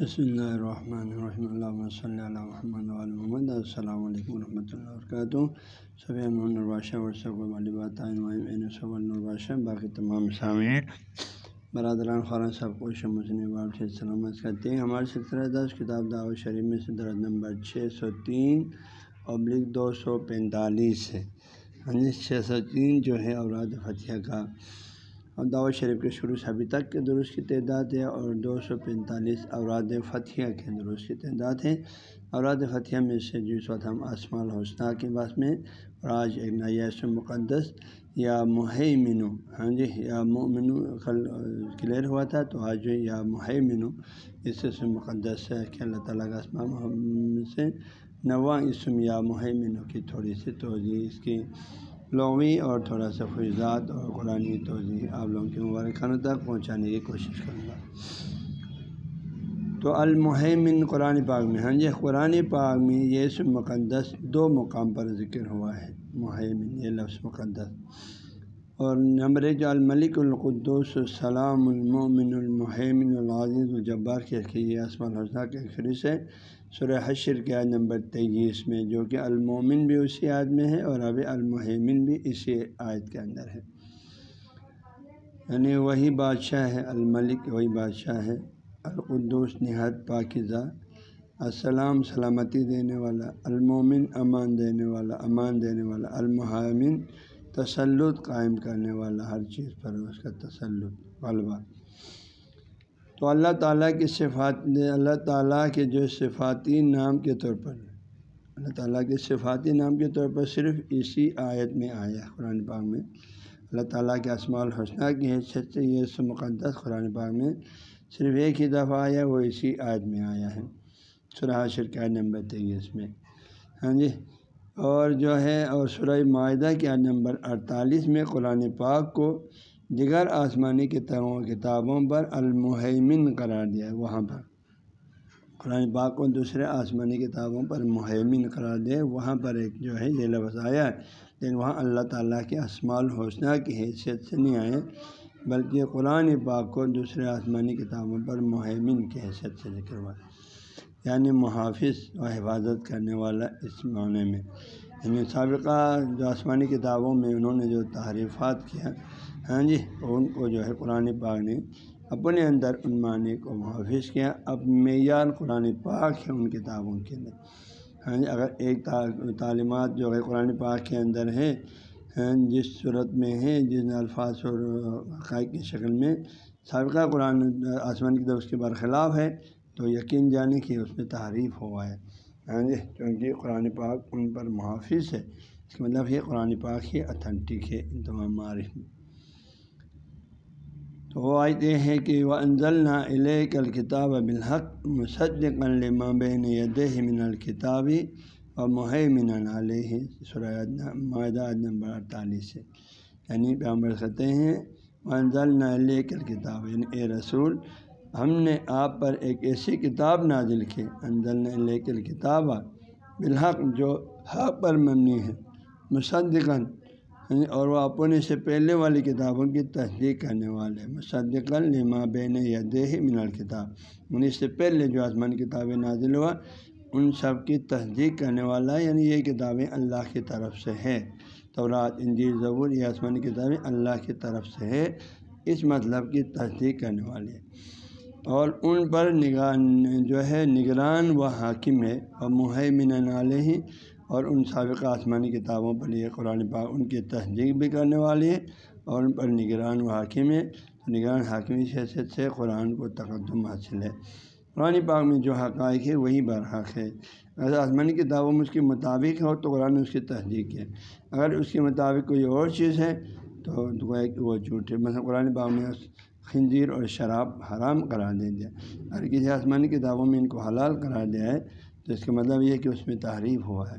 بسم اللہ الرحمن الرحمۃ اللہ صلی اللہ محمد محمد السلام علیکم ورحمۃ اللہ وبرکاتہ صبح الباشہ ورثہ الباشہ باقی تمام سامعین برادران خوران سب کو شموسن سے سلامت کرتے ہیں ہمارے سلسلہ دس کتاب دعوت شریف میں سے درد نمبر چھ سو تین ابلک دو سو پینتالیس ہے۔ ہاں جی چھ سو تین جو ہے اوراد فتح کا۔ اور دعوت شریف کے شروع سے ابھی تک کے درست کی تعداد ہے اور دو سو پینتالیس اوراد فتح کے درست کی تعداد ہے۔ اوراد فتح میں سے جس وقت ہم آسما الحسنہ کے بعد میں اور آج ایک نیا مقدس یا مہمنو ہاں جی یا مومنو کل کلیئر ہوا تھا تو آج جو یا مہمنو اس سے مقدس ہے کہ اللہ تعالیٰ کا اسما سے نواں اسم یا مہمنو کی تھوڑی سی توجہ اس کی لغوی اور تھوڑا سا فیضات اور قرآن توضیع آپ لوگوں کے مبارکانوں تک پہنچانے کی کوشش کروں گا۔ تو المحمن قرآن پاک میں ہاں جی قرآن پاک میں یہ سب مقدس دو مقام پر ذکر ہوا ہے۔ محمن یہ لفظ مقدس۔ اور نمبر ایک جو الملک القدس السلام المومن المحمن العزیز الجبار کے یہ اسم الحسنہ کے خرید سے سورہ حشر کے عید نمبر تیئیس میں، جو کہ المومن بھی اسی عائد میں ہے اور ابھی المحمن بھی اسی عائد کے اندر ہے۔ یعنی وہی بادشاہ ہے، الملک وہی بادشاہ ہے القدس نہایت پاکزہ السلام سلامتی دینے والا، المومن امان دینے والا، امان دینے والا المحمن تسلط قائم کرنے والا، ہر چیز پر اس کا تسلط، غلبہ۔ تو اللہ تعالیٰ کی صفات اللہ تعالیٰ کے جو صفاتی نام کے طور پر اللہ تعالیٰ کے صفاتی نام کے طور پر صرف اسی آیت میں آیا قرآن پاک میں۔ اللہ تعالیٰ کے اسماع الحسنہ کی حیثیت سے یہ مقدس قرآن پاک میں صرف ایک ہی دفعہ آیا، وہ اسی آیت میں آیا ہے۔ سرح شرکا نمبر تیئیس میں۔ ہاں جی؟ اور جو ہے، اور سرح معاہدہ کے نمبر اڑتالیس میں قرآن پاک کو دیگر آسمانی کتابوں کتابوں پر المحمن قرار دیا ہے، وہاں پر۔ قرآن پاک کو دوسرے آسمانی کتابوں پر محمن قرار دیا وہاں پر ایک جو ہے، یہ لفظ آیا ہے۔ لیکن وہاں اللہ تعالیٰ کے اسماع الحسنہ کی حیثیت سے نہیں آئے، بلکہ قرآن پاک کو دوسرے آسمانی کتابوں پر محمن کی حیثیت سے ذکر ہوا یعنی محافظ و حفاظت کرنے والا اس معنی میں۔ یعنی سابقہ جو آسمانی کتابوں میں انہوں نے جو تعریفات کیا ہاں جی ان کو جو ہے قرآن پاک نے اپنے اندر ان معنی کو محافظ کیا، اب معیار قرآن پاک ہے ان کتابوں کے اندر۔ ہاں جی اگر ایک تعلیمات جو ہے قرآن پاک کے اندر ہے ہاں جس صورت میں ہے جس الفاظ اور عقائد کی شکل میں سابقہ قرآن آسمان کی طرف اس کے برخلاف ہے، تو یقین جانے کی اس میں تعریف ہوا ہے۔ ہاں جی کیونکہ قرآن پاک ان پر محافظ ہے۔ اس کا مطلب یہ قرآن پاک ہی اتھینٹک ہے، ان تمام معرف میں۔ تو وہ آئے یہ ہے کہ وہ انضل نہ علیہ الکتاب بالحق مصدق لما بین ید من الکتابی اور محمن علیہ معدہ نمبر اڑتالیس سے یعنی پیامبر کہتے ہیں وہ انضل نہ علیہ الکتاب یعنی اے رسول ہم نے آپ پر ایک ایسی کتاب نازل کی انضل نہ علیہ الکتاب، بالحق جو حق پر مبنی ہے، مصدقاً یعنی اور وہ اپنے سے پہلے والی کتابوں کی تصدیق کرنے والے مصدق لما بین یا دیہ من الکتاب یعنی اس سے پہلے جو آسمان کتابیں نازل ہوا، ان سب کی تصدیق کرنے والا یعنی یہ کتابیں اللہ کی طرف سے ہے تو رات ضبور یہ آسمانی کتابیں اللہ کی طرف سے ہے اس مطلب کی تصدیق کرنے والے اور ان پر نگاہ جو ہے نگران و حاکم ہے، اور محمن علیہ، اور ان سابقہ آسمانی کتابوں پر یہ قرآن پاک ان کی تصدیق بھی کرنے والی ہے، اور ان پر نگران و حاکم ہے۔ نگران حاکمی حیثیت سے قرآن کو تقدم حاصل ہے۔ قرآن پاک میں جو حقائق ہے وہی برحق ہے۔ اگر آسمانی کتابوں میں اس کے مطابق ہو، تو قرآن اس کی تصدیق ہے۔ اگر اس کے مطابق کوئی اور چیز ہے، تو وہ جھوٹ ہے مثلاً قرآن پاک میں خنزیر اور شراب حرام قرار دے دیا۔ اگر کسی آسمانی کتابوں میں ان کو حلال قرار دیا ہے، تو اس کا مطلب یہ ہے کہ اس میں تعریف ہوا ہے۔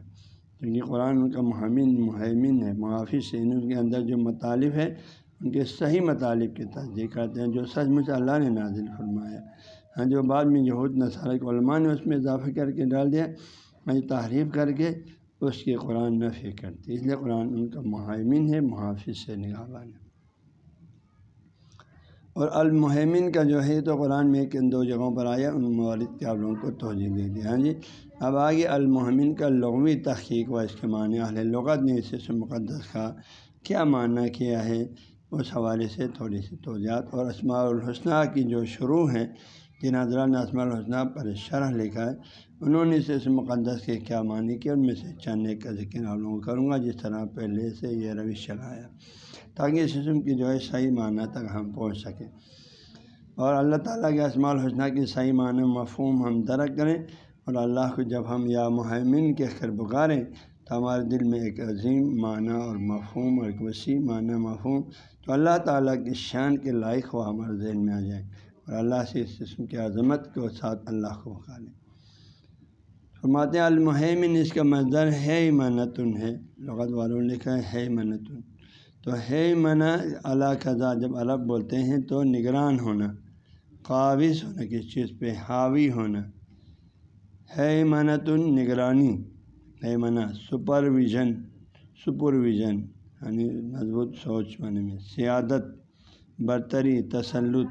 کیونکہ قرآن ان کا محمن محمن ہے، محافظ ہے یعنی ان کے اندر جو مطالب ہے، ان کے صحیح مطالب کی تصدیق کرتے ہیں، جو سچ مچ اللہ نے نازل فرمایا۔ ہاں جو بعد میں یہود، نصارہ کے علماء نے اس میں اضافہ کر کے ڈال دیا ہاں تعریف کر کے اس کی قرآن نفی کرتی اس لیے قرآن ان کا محمن ہے، محافظ سے نگاہ اور المحمن کا جو ہے تو قرآن میں کن دو جگہوں پر آیا، ان مولد کے آپ لوگوں کو توجہ دے دیا۔ ہاں جی اب آگے المحمن کا لغوی تحقیق و اس کے معنی اہل لغت نے اسے مقدس کا کیا معنی کیا ہے؟ اس حوالے سے تھوڑی سی توجات اور اسماع الحسنہ کی جو شروع ہیں جن حضرات نے اسماع الحسنہ پر شرح لکھا ہے۔ انہوں نے اسے مقدس کے کیا معنی کیا، ان میں سے چند ایک کا ذکر آپ لوگوں کو کروں گا، جس طرح پہلے سے یہ روش چلایا۔ تاکہ اس قسم کی جو ہے صحیح معنی تک ہم پہنچ سکیں۔ اور اللہ تعالیٰ کے اسماع الحسنہ کی صحیح معنی مفہوم ہم درک کریں اور اللہ کو جب ہم یا مہمن کے خیر پکاریں تو ہمارے دل میں ایک عظیم معنی اور مفہوم اور ایک وسیع معنی مفہوم تو اللہ تعالیٰ کی شان کے لائق ہو ہمارے ذہن میں آ جائے اور اللہ سے اس قسم کی عظمت کے ساتھ اللہ کو پکاریں فرماتے المحمن اس کا مظر ہے منتن ہے، لغت والوں نے لکھا ہے منتن تو ہے منا اللہ خزا جب عرب بولتے ہیں تو نگران ہونا، قابض ہونا کس چیز پہ، حاوی ہونا۔ ہے منتن نگرانی، ہے منا سپرویژن سپرویژن یعنی مضبوط سوچ بنے میں، سیادت، برتری، تسلط،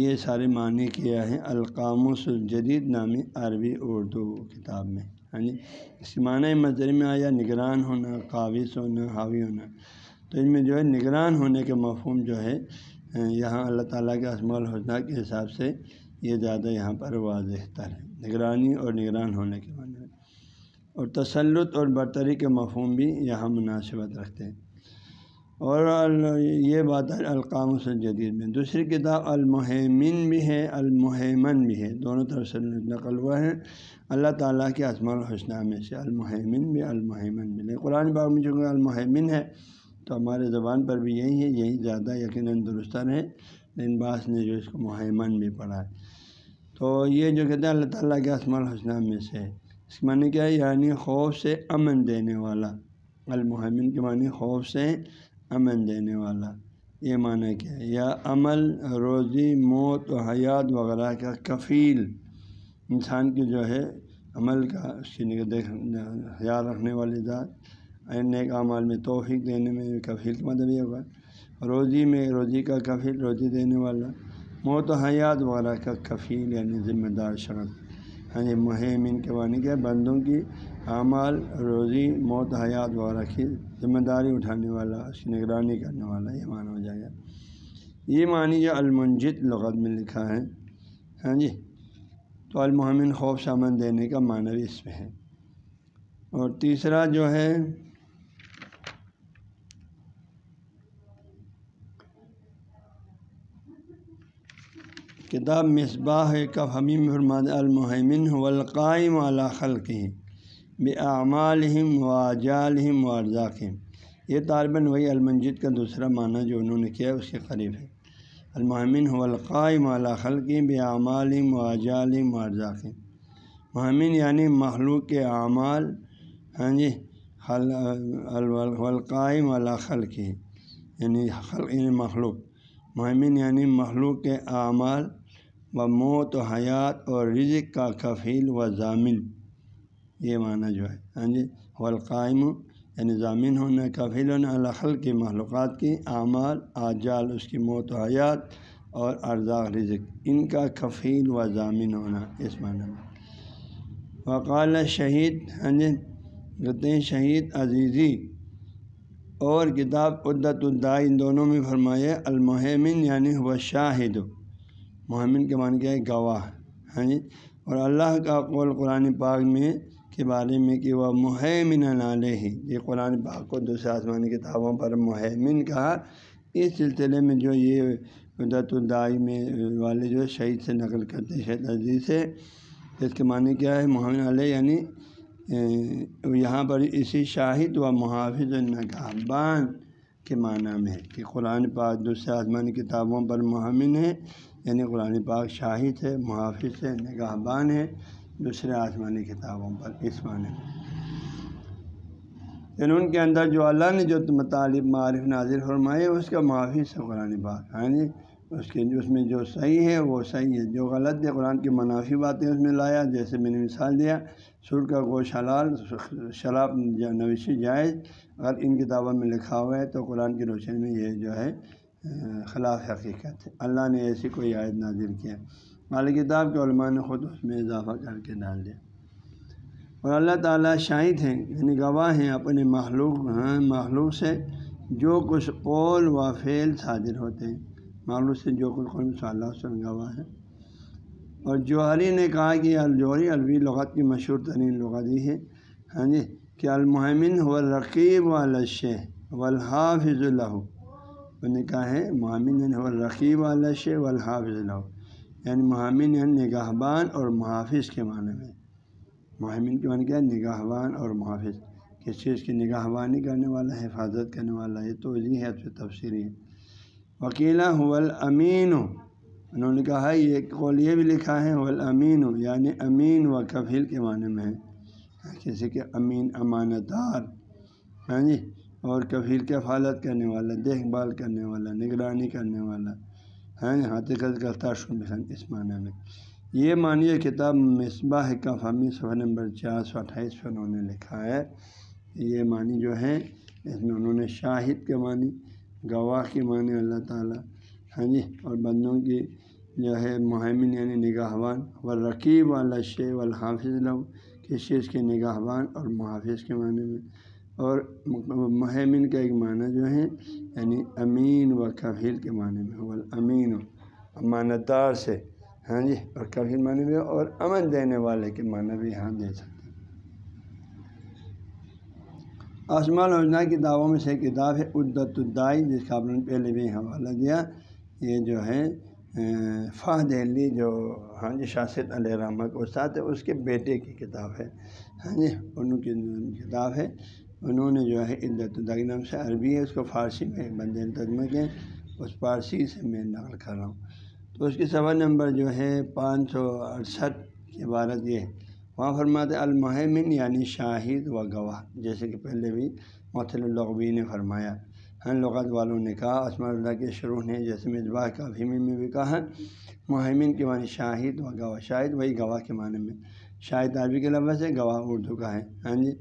یہ سارے معنی کیا ہے القاموس الجدید نامی عربی اردو کتاب میں۔ ہاں جی اس معنی مظر میں آیا نگران ہونا، قابض ہونا، حاوی ہونا۔ تو ان میں جو ہے نگران ہونے کے مفہوم جو ہے، یہاں اللہ تعالیٰ کے اسماع الحسنہ کے حساب سے یہ زیادہ یہاں پر واضح تر ہے۔ نگرانی اور نگران ہونے کے معنی میں۔ اور تسلط اور برتری کے مفہوم بھی یہاں مناسبت رکھتے ہیں۔ اور یہ بات ہے القام سے جدید میں۔ دوسری کتاب المحمن بھی ہے المحمن بھی ہے۔ دونوں طرف سے نقل ہوا ہے۔ اللہ تعالیٰ کے اسماع الحسنہ میں سے المحمن بھی المحمن بھی۔ ہے قرآن باغ میں چونکہ المحمن ہے تو ہمارے زبان پر بھی یہی ہے، یہی زیادہ یقیناً درستر ہے۔ لیکن باس نے جو اس کو محمن بھی پڑھا ہے۔ تو یہ جو کہتے ہیں، اللہ تعالیٰ کے اسماع الحسنہ میں سے اس کے معنی کیا ہے؟ یعنی خوف سے امن دینے والا۔ المحمن کے معنی خوف سے امن دینے والا۔ یہ معنی کیا ہے؟ یا عمل، روزی، موت و حیات وغیرہ کا کفیل۔ انسان کی جو ہے، عمل کا، اس کی دیکھ، خیال رکھنے والی ذات۔ نیک اعمال میں توفیق دینے میں کفیل کا مطلب یہ ہوگا۔ روزی میں روزی کا کفیل روزی دینے والا، موت و حیات وغیرہ کا کفیل یعنی ذمہ دار شخص۔ یعنی ہاں جی مہم کے معنی کیا؟ بندوں کی اعمال، روزی، موت حیات وغیرہ کی ذمہ داری اٹھانے والا، اس کی نگرانی کرنے والا، یہ معنی ہو جائے گا۔ یہ معنی جو المنجد لغت میں لکھا ہے ہاں جی تو المحمن خوف سامن دینے کا معنی بھی اس میں ہے۔ اور تیسرا جو ہے کتاب مصباح کف حمیم فرماد المحمن والقائم علی خلقی بے اعمالہم و اجالہم و ارزاقم یہ طالباً وہی المنجد کا دوسرا معنی جو انہوں نے کیا اس کے قریب ہے۔ المحمن القائم علی خلقی بے اعمالم و اجالم و ارزاقم محمن یعنی مخلوق کے اعمال ہاں جی القائم علی خلقی یعنی خلق یعنی مخلوق۔ محمن یعنی مخلوق کے اعمال۔ و موت و حیات اور رزق کا کفیل و ضامن۔ یہ معنی جو ہے ہاں جی والقائم یعنی ضامین ہونا، کفیل الخل کی معلومات کی اعمال، آجال، اس کی موت و حیات اور ارزاق، رزق، ان کا کفیل و ضامین ہونا، اس معنی میں۔ وقال شہید ہاں جی کہتے ہیں شہید عزیزی، اور کتاب عدت الدا ان دونوں میں فرمایا المحمن یعنی وہ شاہد۔ محمن کے معنی کیا ہے؟ گواہ ہاں جی؟ اور اللہ کا قول قرآن پاک میں کے بارے میں کہ وہ مہمن علیہ ہی یہ قرآن پاک کو دوسرے آسمانی کتابوں پر مہمن کہا۔ اس سلسلے میں جو یہ عدت الدائی میں والے جو شہید سے نقل کرتے شہید عزیز سے، اس کے معنی کیا ہے؟ محمد علیہ یعنی یہاں پر اسی شاہد و محافظ النگہبان کے معنی میں ہے کہ قرآن پاک دوسرے آسمانی کتابوں پر مہمن ہے۔ یعنی قرآن پاک شاہد ہے، محافظ ہے، نگہبان ہے، دوسرے آسمانی کتابوں پر اس معنی میں۔ یعنی ان کے اندر جو اللہ نے جو مطالب معرف نازر فرمائے، اس کا معافی سے قرآن پاک۔ ہاں جی؟ اس کے اس میں جو صحیح ہے، وہ صحیح ہے۔ جو غلط ہے، قرآن کی منافی باتیں اس میں لایا۔ جیسے میں نے مثال دیا سر کا گوشت حلال، شراب نویشی جائز، اگر ان کتابوں میں لکھا ہوا ہے تو قرآن کی روشنی میں یہ جو ہے خلاف حقیقت ہے۔ اللہ نے ایسی کوئی عائد نازل کیا مال کتاب کے علماء نے خود اس میں اضافہ کر کے ڈال دیا۔ اور اللہ تعالیٰ شاہد ہیں یعنی گواہ ہیں اپنے مخلوق ہاں، مخلوق سے جو کچھ قول و فعل صادر ہوتے ہیں۔ مخلوق سے جو کچھ قول صلی اللہ وسلم گواہ ہے اور جوہری نے کہا کہ الجوہری الوی لغت کی مشہور ترین لغت یہ ہے۔ ہاں جی کہ المحمن و رقیب و الش و الحافظ اللہ نے کہا ہے مہامن یعنی رقیب و الحافظ اللہ یعنی مہامن نگاہ بان اور محافظ کے معنی میں۔ مہمن کے معنی کیا نگاہ بان اور محافظ۔ کس چیز کی نگاہ بانی کرنے والا، حفاظت کرنے والا؟ یہ تو یہ ہے تفصیلی ہے۔ وکیلا حول انہوں نے کہا ہے یہ قول یہ بھی لکھا ہے حول امین یعنی امین و کفیل کے معنی میں ہے۔ کسی کے امین امانت دار ہاں جی؟ اور کفیل کے فالت کرنے والا، دیکھ بھال کرنے والا، نگرانی کرنے والا۔ ہاں حقیقت کا بسن اس معنی میں۔ یہ معنی کتاب مصباح کا فہمی صفحہ نمبر چار سو اٹھائیس پر انہوں نے لکھا ہے۔ یہ معنی جو ہے، اس میں انہوں نے شاہد کے معنی، گواہ کے معنی، اللہ تعالیٰ۔ ہاں جی اور بندوں کی جو ہے، مہمن یعنی نگاہوان و رقیب والا شے و الحافظ لو کس چیز کے نگاہوان اور محافظ کے معنی میں؟ اور مہمن کا ایک معنی جو ہے یعنی امین و کفیل کے معنی میں وہ امین و سے ہاں جی اور کفیل معنی میں اور امن دینے والے کے معنی بھی یہاں دے سکتے ہیں۔ آسمان الجنا کی دعووں میں سے ایک کتاب ہے ادت الدائی جس کا آپ نے پہلے بھی حوالہ دیا۔ یہ جو ہے فاہ دہلی جو ہاں جی شاست علیہ رحمہ کے استاد ہے، اس کے بیٹے کی کتاب ہے ہاں جی ان کی کتاب ہے۔ انہوں نے جو ہے عدت الدائی نام سے عربی ہے، اس کو فارسی میں بند تجمہ کے اس فارسی سے میں نقل کر رہا ہوں۔ تو اس کی سوا نمبر جو ہے پانچ سو اڑسٹھ کی عبارت یہ ہے۔ وہاں فرماتے المحمن یعنی شاہد و گواہ، جیسے کہ پہلے بھی مطل الغوی نے فرمایا۔ ہن لغت والوں نے کہا اسما اللہ کے شروع نے جیسے مصباح کا فہمی میں بھی کہا۔ مہمن کے معنی شاہد و گواہ، شاہد وہی گواہ کے معنی میں۔ شاہد عربی کے لفظ ہے گواہ اردو کا ہے۔ ہاں جی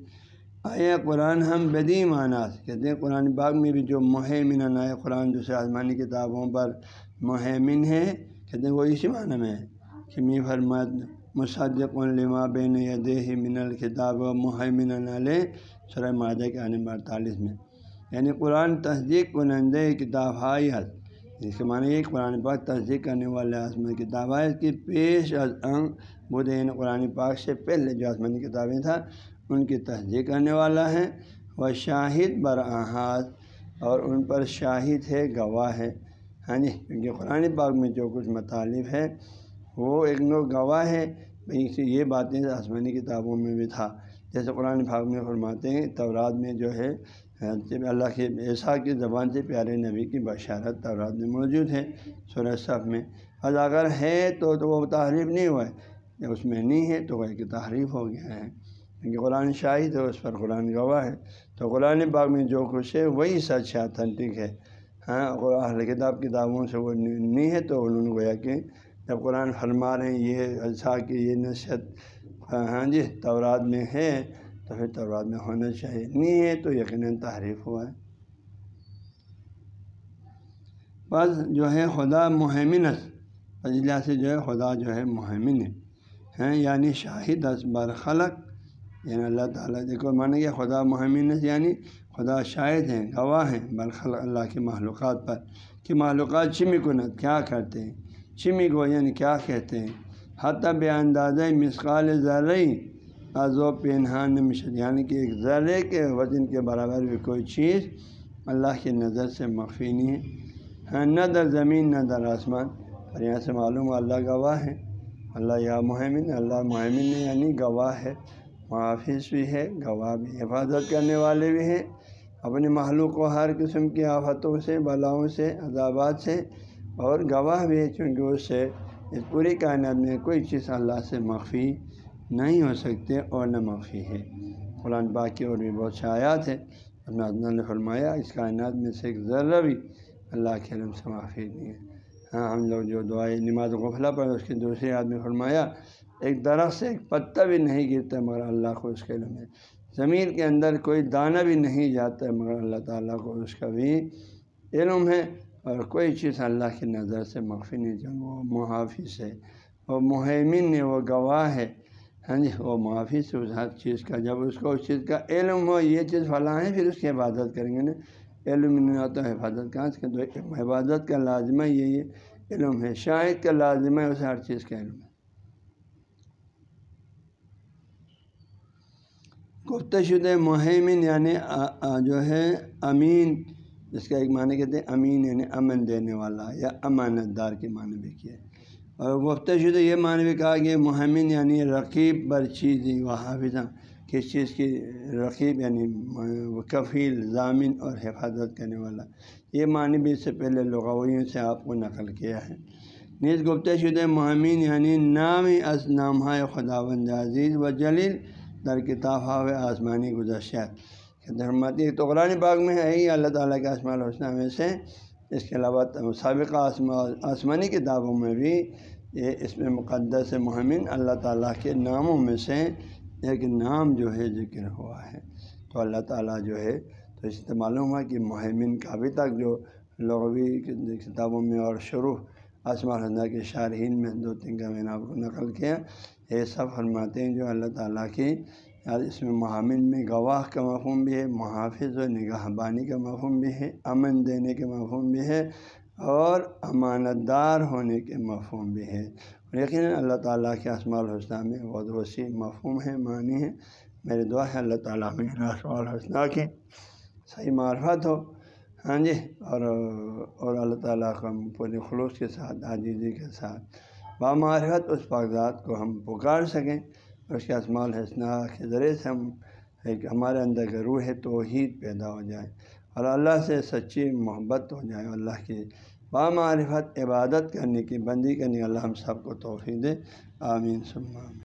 آئے قرآن ہم بدی معناس کہتے ہیں قرآن باغ میں بھی جو مہمن آئے قرآن دوسرے آسمانی کتابوں پر مہمن ہے کہتے ہیں وہ اسی معنی میں ہے کہ می فرمت مصدق الما بین دہ من الکتاب و محمن علیہ سر مادہ کے عالم اڑتالیس میں۔ یعنی قرآن تصدیق کنند کتاب حایت اس کے معنی یہ قرآن پاک تصدیق کرنے والے آسمانی کتاب ہے، اس کی پیش از انگ بدین قرآن پاک سے پہلے جو آسمانی کتابیں تھا ان کی تصدیق کرنے والا ہے۔ وہ شاہد بر احاظ اور ان پر شاہد ہے، گواہ ہے۔ ہاں جی کیونکہ قرآن پاک میں جو کچھ مطالب ہے، وہ ایک نو گواہ ہے۔ بھائی یہ باتیں آسمانی کتابوں میں بھی تھا۔ جیسے قرآن پاک میں فرماتے ہیں، تورات میں جو ہے اللہ کے ایسا کی زبان سے پیارے نبی کی بشارت تورات میں موجود ہے، سورہ صف میں۔ اور اگر ہے تو تو وہ تحریف نہیں ہوا ہے اس میں نہیں ہے تو وہ ایک تحریف ہو گیا ہے۔ کیونکہ قرآن شاہد ہے، اس پر قرآن گواہ ہے۔ تو قرآن پاک میں جو کچھ ہے، وہی سچ ہے اتھنٹک ہے۔ ہاں اہل کتاب کتابوں سے وہ نہیں ہے تو انہوں نے گویا کہ جب قرآن فرما رہے ہیں، یہ اجزا کی یہ نصیحت ہاں،, ہاں جی تورات میں ہے، تو پھر تورات میں ہونا چاہیے۔ نہیں ہے تو یقیناً تعریف ہوا ہے۔ بس جو ہے، خدا مہمنس فضلہ سے جو ہے، خدا جو ہے مہمن ہے۔ ہاں، یعنی شاہد از خلق یعنی اللہ تعالیٰ، دیکھو مانا کہ خدا مہمنس یعنی خدا شاہد ہیں، گواہ ہیں برخلق اللہ کی معلومات پر۔ کہ معلومات چمی کنت کیا کرتے ہیں؟ چمی کو یعنی کیا کہتے ہیں؟ حتیٰ بے اندازہ مسقال ذرعی و پینہان مشد یعنی کہ ایک ذرے کے وزن کے برابر بھی کوئی چیز اللہ کی نظر سے مخفی نہیں ہے۔ ہاں نہ در زمین، نہ در آسمان۔ اور یہاں سے معلوم اللہ گواہ ہے اللہ یا مہمن؟ اللہ مہمن یعنی گواہ ہے۔ محافظ بھی ہے، گواہ بھی، حفاظت کرنے والے بھی ہیں۔ اپنی محلوق کو ہر قسم کی آفتوں سے، بلاؤں سے، عذابات سے اور گواہ بھی ہے، چونکہ اس سے، اس پوری کائنات میں کوئی چیز اللہ سے مخفی نہیں ہو سکتے اور نہ مخفی ہے۔ قرآن پاک کی اور بھی بہت شایات ہے اللہ نے فرمایا، اس کائنات میں سے ایک ذرہ بھی اللہ کے علم سے معافی نہیں ہے۔ ہاں ہم لوگ جو دعائیں، نماز غفلہ پر اس کے دوسرے آدمی فرمایا ایک درخت سے ایک پتہ بھی نہیں گرتا مگر اللہ کو اس کے علم ہے زمین کے اندر کوئی دانہ بھی نہیں جاتا ہے مگر اللہ تعالیٰ کو اس کا بھی علم ہے اور کوئی چیز اللہ کی نظر سے مخفی نہیں جب وہ محافظ ہے۔ وہ مہمن ہے، وہ گواہ ہے۔ ہاں جی وہ محافظ ہے، اس ہر چیز کا۔ جب اس کو اس چیز کا علم ہو، یہ چیز فلاں ہے، پھر اس کی عبادت کریں گے نا۔ علم نہیں ہوتا حفاظت کہاں سے؟ تو حفاظت کا لازمہ یہی ہے، علم ہے۔ شاہد کا لازمہ ہے اسے ہر چیز کا علم ہے۔ گفت شدہ مہمن یعنی جو ہے امین، جس کا ایک معنی کہتے ہیں امین یعنی امن دینے والا یا امانت دار کے معنی بھی کیا اور گفت شدہ یہ معنی بھی کہا کہ مہمن یعنی رقیب بر چیز و حافظہ کس چیز کی رقیب یعنی کفیل، ضامن اور حفاظت کرنے والا۔ یہ معنی بھی اس سے پہلے لغویوں سے آپ کو نقل کیا ہے۔ نیز گفت شدہ مہمین یعنی نام از نام خدا بند عزیز و جلیل در کتاب و آسمانی گزشت درماتی تو قرآن پاک میں ہے ہی، اللہ تعالیٰ کے اسماع الحسنہ میں سے۔ اس کے علاوہ سابقہ آسمانی کتابوں میں بھی یہ اس میں مقدس مہمن اللہ تعالیٰ کے ناموں میں سے ایک نام جو ہے ذکر ہوا ہے۔ تو اللہ تعالیٰ جو ہے، تو اس سے معلوم ہوا کہ مہمن کا ابھی تک جو لغوی کتابوں میں اور شروع آسمان اللہ کے شارحین میں دو تین کا میں نے آپ کو نقل کیا یہ سب فرماتے ہیں جو اللہ تعالیٰ کی اس میں مہامن میں گواہ کا مفہوم بھی ہے، محافظ و نگاہ بانی کا مفہوم بھی ہے، امن دینے کے مفہوم بھی ہے اور امانت دار ہونے کے مفہوم بھی ہے۔ اور یقیناً اللہ تعالیٰ کے اسماع الحسنہ میں بہت وسیع مفہوم ہے، معنی ہے میرے دعا ہے اللہ تعالیٰ میں اسماع الحسنہ کی صحیح معرفت ہو۔ ہاں جی اور اور اللہ تعالیٰ کا پورے خلوص کے ساتھ، عاجزی کے ساتھ بامعرفت اس کاغذات کو ہم پکار سکیں اور اس کے اسماع الحسنہ کے ذریعے سے ہم ایک ہمارے اندر کا روح توحید پیدا ہو جائے اور اللہ سے سچی محبت ہو جائے اللہ کی بامعرفت عبادت کرنے کی بندی کرنے اللہ ہم سب کو توفیع دے۔ آمین۔ سلم